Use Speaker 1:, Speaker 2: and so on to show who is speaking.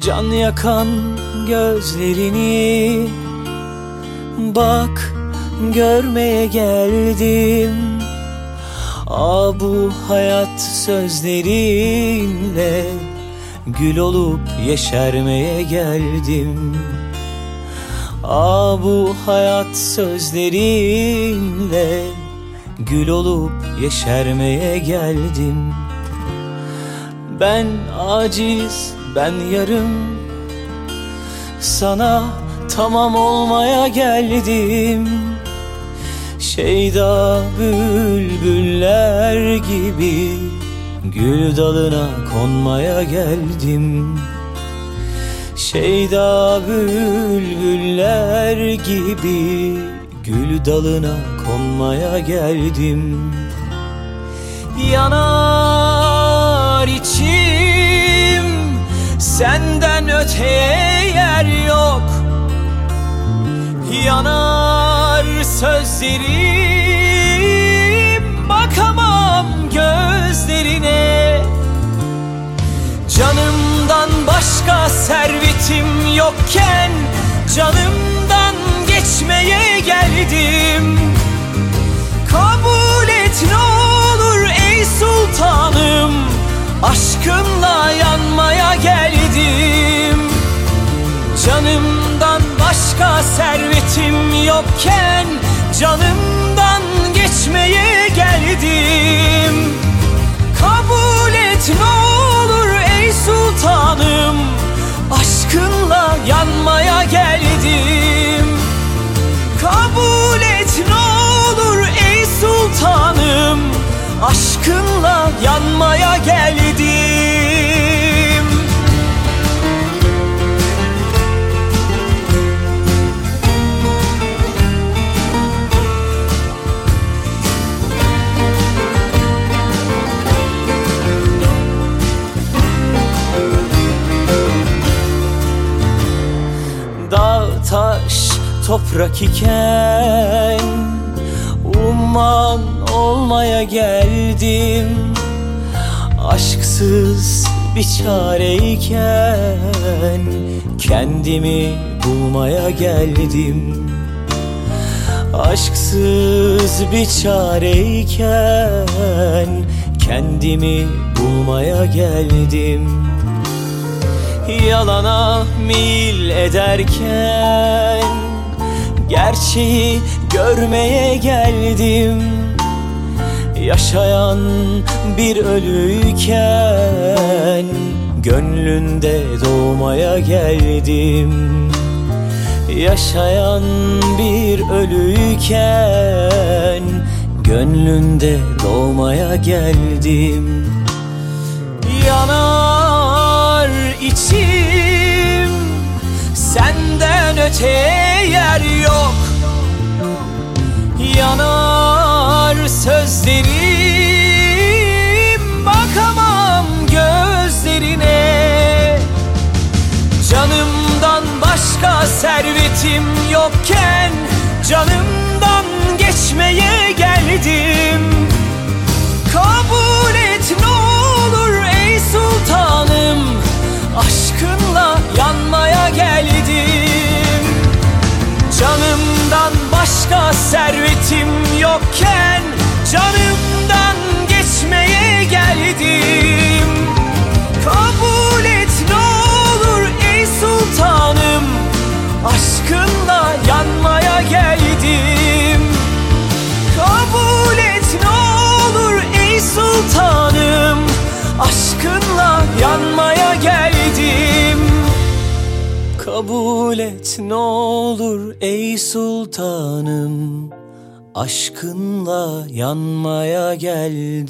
Speaker 1: Can yakan gözlerini Bak görmeye geldim. Aa bu hayat sözlerinle Gül olup yeşermeye geldim. Aa bu hayat sözlerinle Gül olup yeşermeye geldim. Ben aciz, ben yarım Sana tamam olmaya geldim. Şeyda bülbüller gibi Gül dalına konmaya geldim. Şeyda bülbüller gibi Gül dalına konmaya geldim. Yanar içim Senden öteye yer yok. Yanar sözlerim Bakamam gözlerine. Canımdan başka servetim yokken Canımdan geçmeye geldim. Kabul et ne olur ey sultanım Aşkınla yanmaya geldim Canımdan başka servetim yokken Canımdan geçmeye geldim. Kabul et ne olur ey sultanım Aşkınla yanmaya geldim. Kabul et ne olur ey sultanım Aşkınla yanmaya geldim toprak iken Umman olmaya geldim Aşksız bir çareyken Kendimi bulmaya geldim Aşksız bir çareyken Kendimi bulmaya geldim Yalana mil ederken Gerçeği görmeye geldim. Yaşayan bir ölüyken Gönlünde doğmaya geldim. Yaşayan bir ölüyken Gönlünde doğmaya geldim. Yanar içim öteye yer yok. Yanar sözlerim Bakamam gözlerine. Canımdan başka servetim yokken Canımdan Canımdan başka servetim yokken Canımdan geçmeye geldim Kabul et ne olur ey sultanım. Aşkınla yanmaya geldim